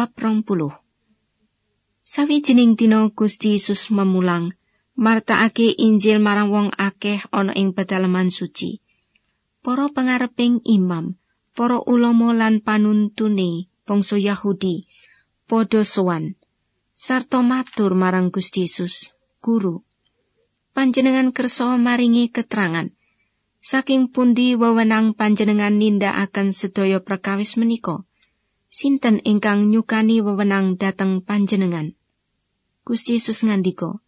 bab rong puluh. Sawijining dina Gusti Yesus memulang, martakake Injil marang wong akeh ana ing pedalaman suci. Para pangareping imam, para ulama lan panuntune bangsa Yahudi padha sowan sarta matur marang Gusti Yesus, Guru. Panjenengan kersa maringi keterangan saking pundi wewenang panjenengan nindakaken sedaya perkawis menika. Sinten ingkang nyukani wewenang dateng panjenengan? Gusti Yesus ngandika,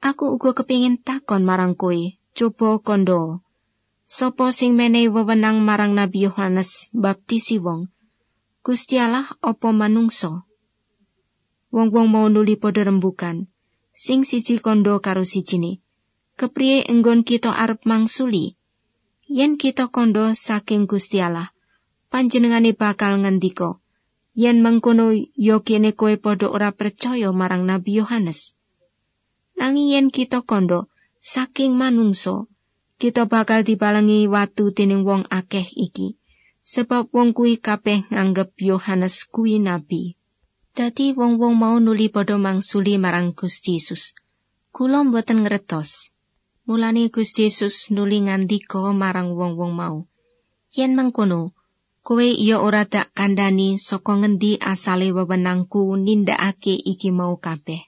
Aku uga kepingin takon marang kowe, coba kondo. Sopo sing menehi wewenang marang Nabi Yohanes baptisi wong? Gusti Allah apa manungso? Wong-wong mau nuli padha rembukan, sing siji kondo karo sijine. Kepriye enggon kita arep mangsuli? Yen kita kondo saking Gusti Allah, panjenengane bakal ngendika, yen mengkono yo kene kowe padha ora percaya marang Nabi Yohanes. Nanging yen kita kondo saking manungso, kita bakal dibalengi watu dening wong akeh iki, sebab wong kuwi kabeh nganggep Yohanes kuwi nabi. Dadi wong-wong mau nuli padha mangsuli marang Gusti Yesus. Kula mboten ngretos. Mulane Gusti Yesus nuli ngandika marang wong-wong mau. Yen mengkono, kowe iya ora tak kandhani saka ngendi asale wewenangku nindakake iki mau kabeh.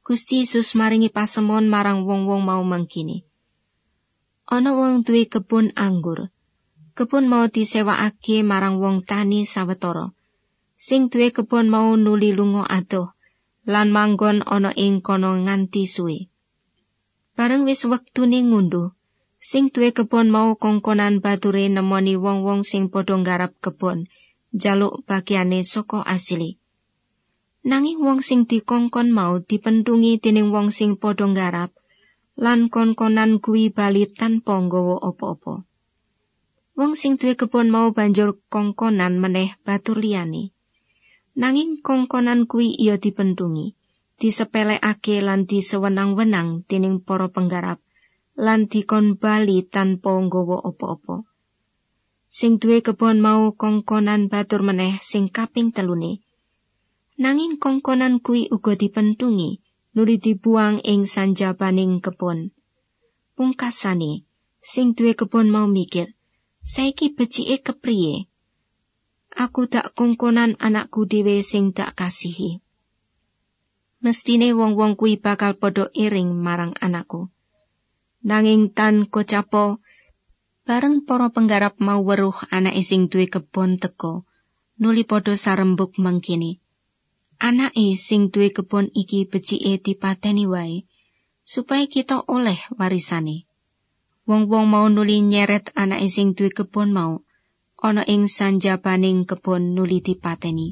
Gusti Yesus maringi pasemon marang wong-wong mau mangkini. Ana wong duwe kebun anggur. Kebun mau disewakake marang wong tani sawetara. Sing duwe kebun mau nuli lunga adoh lan manggon ana ing kono nganti suwe. Bareng wis wektune ngunduh, sing duwe kebon mau kongkonan bature nemoni wong-wong sing padha nggarap kebon, jaluk bagiane saka asili. Nanging wong sing dikongkon mau dipendungi dening wong sing padha nggarap, lan kongkonan kuwi bali tanpa nggawa apa-apa. Wong sing duwe kebon mau banjur kongkonan meneh batur liyane. Nanging kongkonan kuwi iya dipendungi disepelekake lan disewenang-wenang dening para penggarap lan dikon bali tanpa nggawa apa-apa. Sing duwe kebon mau kongkonan batur meneh sing kaping telune. Nanging kongkonan kuwi uga dipendungi nuli dibuang ing sanjabaning kebon. Pungkasane sing duwe kebon mau mikir saiki becike kepriye aku tak kongkonan anakku dhewe sing tak kasihi. Mestine wong-wong kuwi bakal padha iring marang anakku. Nanging tan kocapo bareng para penggarap mau weruh anak sing duwe kebon teko, nuli padha sarembuk mangkini. Anake sing duwe kebon iki becike dipateni wae supaya kita oleh warisane. Wong-wong mau nuli nyeret anak sing duwe kebon mau ana ing sanjabaning kebon nuli dipateni.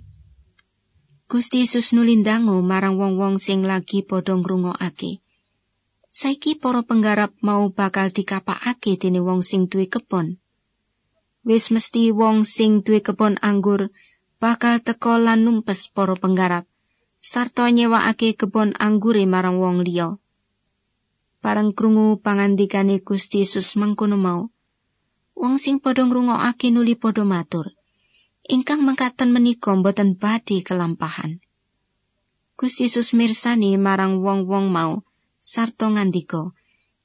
Gusti Yesus nuli ndangu marang wong-wong sing lagi padha ngrungokake. Saiki para penggarap mau bakal dikapakake dening wong sing duwe kebon. Wis mesti wong sing duwe kebon anggur bakal teka lan numpes para penggarap sarta nyewakake kebon anggure marang wong liya. Parang krungu pangandikane Gusti Yesus mangkono mau, wong sing padha ngrungokake nuli padha matur. Ingkang mengkaten menika boten badhe kelampahan. Gusti Yesus mirsani marang wong-wong mau sarta ngandika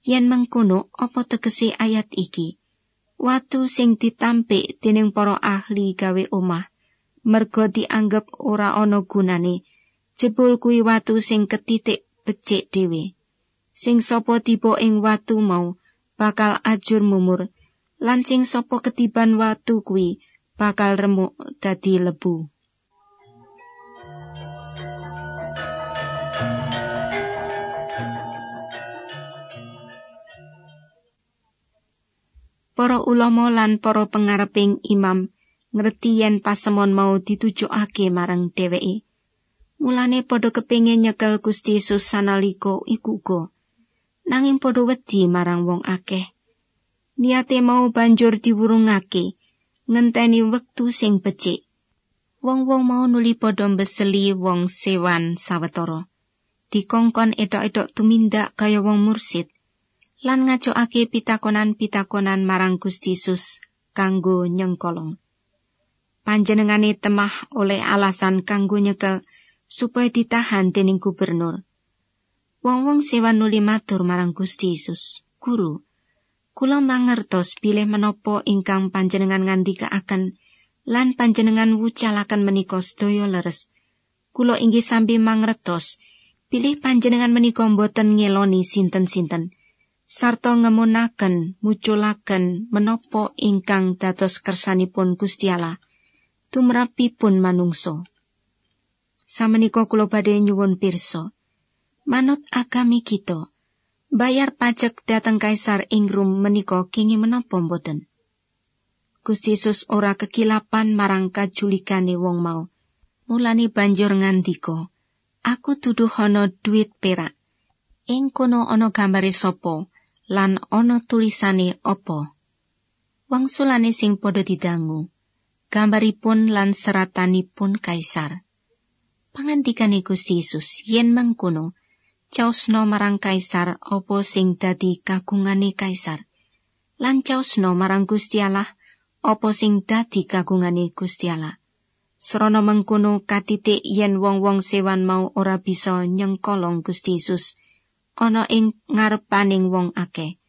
yen mengkono apa tegese ayat iki? Watu sing ditampik dening para ahli gawe omah merga dianggep ora ana gunane jebul kuwi watu sing ketitik becik dhewe. Sing sapa tiba ing watu mau bakal ajur mumur lancing sapa ketiban watu kuwi bakal remuk dadi lebu. Para ulama lan para pengareping imam ngerti yen pasemon mau ditujokake marang dheweke. Mulane padha kepengin nyekel Gusti Yesus sanalika iku uga. Nanging padha wedi marang wong akeh. Niate mau banjur diwurungake ngenteni wektu sing becik wong-wong mau nuli padha mbeseli wong sewan sawetara dikongkon edok-edok tumindak kaya wong mursid lan ngajokake pitakonan-pitakonan marang Gusti Yesus kanggo nyengkolong. Panjenengane temah oleh alasan kanggo nyekel supaya ditahan dening gubernur. Wong-wong sewa nuli matur marang Gusti Yesus, Guru, kula mangertos bilih menapa ingkang panjenengan ngandikaaken lan panjenengan wucalaken menika sedaya leres. Kula inggih sambi mangertos bilih panjenengan menika boten ngeloni sinten-sinten. sarta ngemunaken muculaken menapa ingkang dados kersanipun Gusti Allah tumrapipun manungso. Samenika kula badhe nyuwun pirsa, manut agami kita, bayar pajak dateng kaisar ing Rum menika kingi menapa mboten? Gusti Yesus ora kekilapan marang kajulikane wong mau. Mulane banjur ngandika, aku tuduh ana duit perak. Ing kono ana gambare sapa lan ana tulisane apa? Wangsulane sing padha didangu, gambaripun lan seratanipun kaisar. Pangandikane Gusti Yesus yen mengkono, caosno marang kaisar apa sing dadi kagungane kaisar? Lan caosno marang Gusti Allah apa sing dadi kagungane Gusti Allah? Srana mengkono katitik yen wong-wong sewan mau ora bisa nyengkolong Gusti Yesus ana ing ngarepaning wong akeh.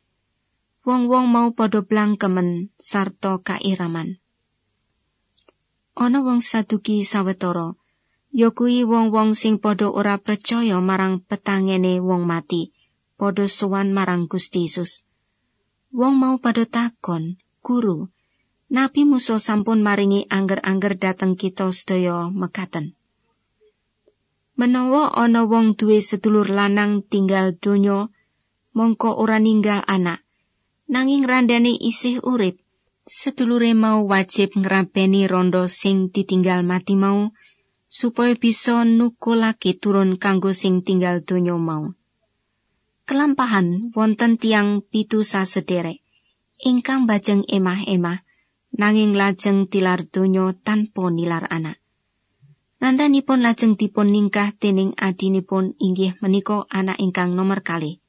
Wong-wong mau padha blangkemen sarta kairaman. Ana wong saduki sawetara ya kuwi wong-wong sing padha ora percaya marang petangene wong mati padha sowan marang Gusti Yesus wong mau padha takon guru Nabi Musa sampun maringi angger-angger dateng kita sedaya mekaten. Menawa ana wong duwe sedulur lanang tinggal donya, mongko ora ninggal anak, nanging randane isih urip, sedulure mau wajib ngrapeni rondo sing ditinggal mati mau, supaya bisa nukulake turun kanggo sing tinggal donya mau. Kelampahan wonten tiang pitu sederek ingkang bajeng emah-emah nanging lajeng tilar donya tanpa nilar anak. Nandanipun lajeng dipun ningkah dening adinipun inggih menika anak ingkang nomor kali.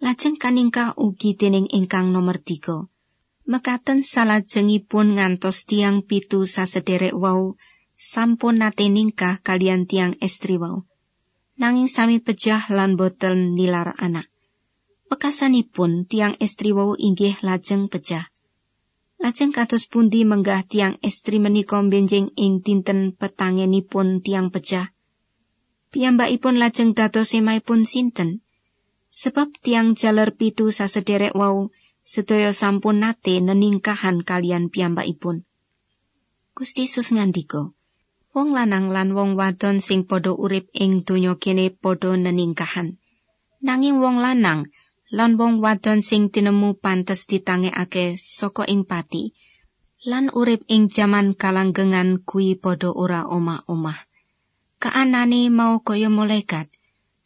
Lajeng kaningkah ugi dening ingkang nomor tiga. Mekaten salajengipun ngantos tiang pitu sasederek wau sampun nate ningkah kalian tiang estri wau. Nanging sami pejah lan boten nilar anak. Pekasanipun tiang estri wau inggih lajeng pejah. Lajeng kados pundi menggah tiang estri menika benjing ing dinten petangenipun tiang pejah. Piyambakipun lajeng dados semaipun sinten? Sebab tiang jaler pitu sasederek wau sedaya sampun nate neningkahan kalian piyambakipun. Gusti Yesus ngandika, wong lanang lan wong wadon sing padha urip ing donya kene padha neningkahan. Nanging wong lanang lan wong wadon sing tinemu pantes ditangekake saka ing pati lan urip ing jaman kalanggengan kuwi padha ora omah-omah. Kaanane mau kaya malaikat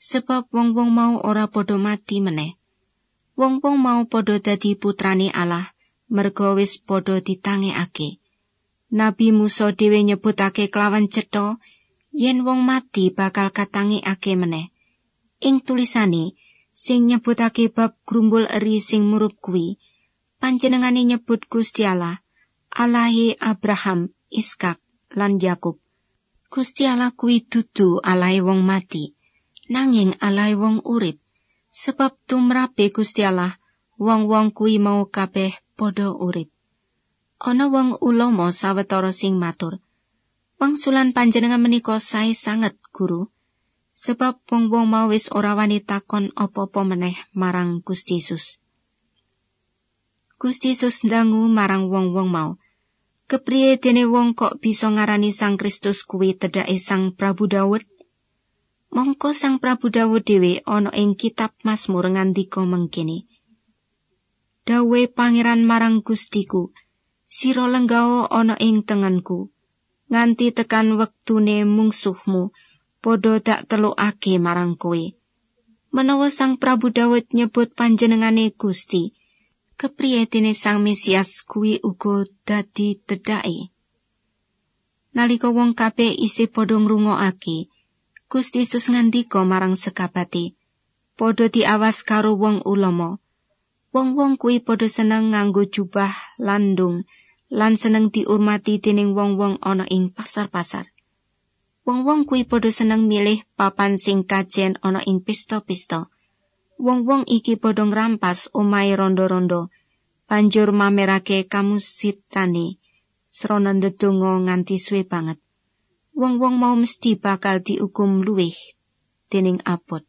sebab wong-wong mau ora padha mati meneh. Wong-wong mau padha dadi putrane Allah merga wis padha ditangekake. Nabi Musa dhewe nyebutake kelawan cetha yen wong mati bakal katangi ake meneh. Ing tulisane sing nyebutake bab grumbul eri sing murup kuwi, panjenengane nyebut Gusti Allah, Allahe Abraham, Iskak, lan Yakub. Gusti Allah kuwi dudu Allahe wong mati, nanging Allahe wong urip. Sebab tumrape Gusti Allah, wong-wong kuwi mau kabeh padha urip. Ana wong ulama sawetara sing matur. Wangsulan panjenengan menika sae sanget guru sebab wong-wong mau wis ora wani takon apa-apa meneh marang Gusti Yesus. Gusti Yesus ndangu marang wong-wong mau kepriye dene wong kok bisa ngarani Sang Kristus kuwi tedhake Sang Prabu Daud Mongko Sang Prabu Daud dhewe ana ing kitab Mazmur ngandika mengkene Dawe pangeran marang Gustiku sira lenggao ana ing tengenku. Nganti tekan wektune mungsuhmu padha dak telukake marang kowe. Menawa sang prabu dawud nyebut panjenengane gusti kepriye dene sang mesias kuwi uga dadi tedhake nalika wong kabeh isih padha ngrungokake Gusti Yesus ngandika marang sekabate padha diawas karo wong ulama Wong-wong kuwi padha seneng nganggo jubah landung lan seneng diurmati dening wong-wong ana ing pasar-pasar. Wong-wong kuwi padha seneng milih papan sing kajen ana ing pesta-pesta. Wong-wong iki padha ngrampas omahe rondo-rondo, banjur mamerake kamusitane srana ndedonga nganti suwe banget. Wong-wong mau mesti bakal diukum luwih dening abot.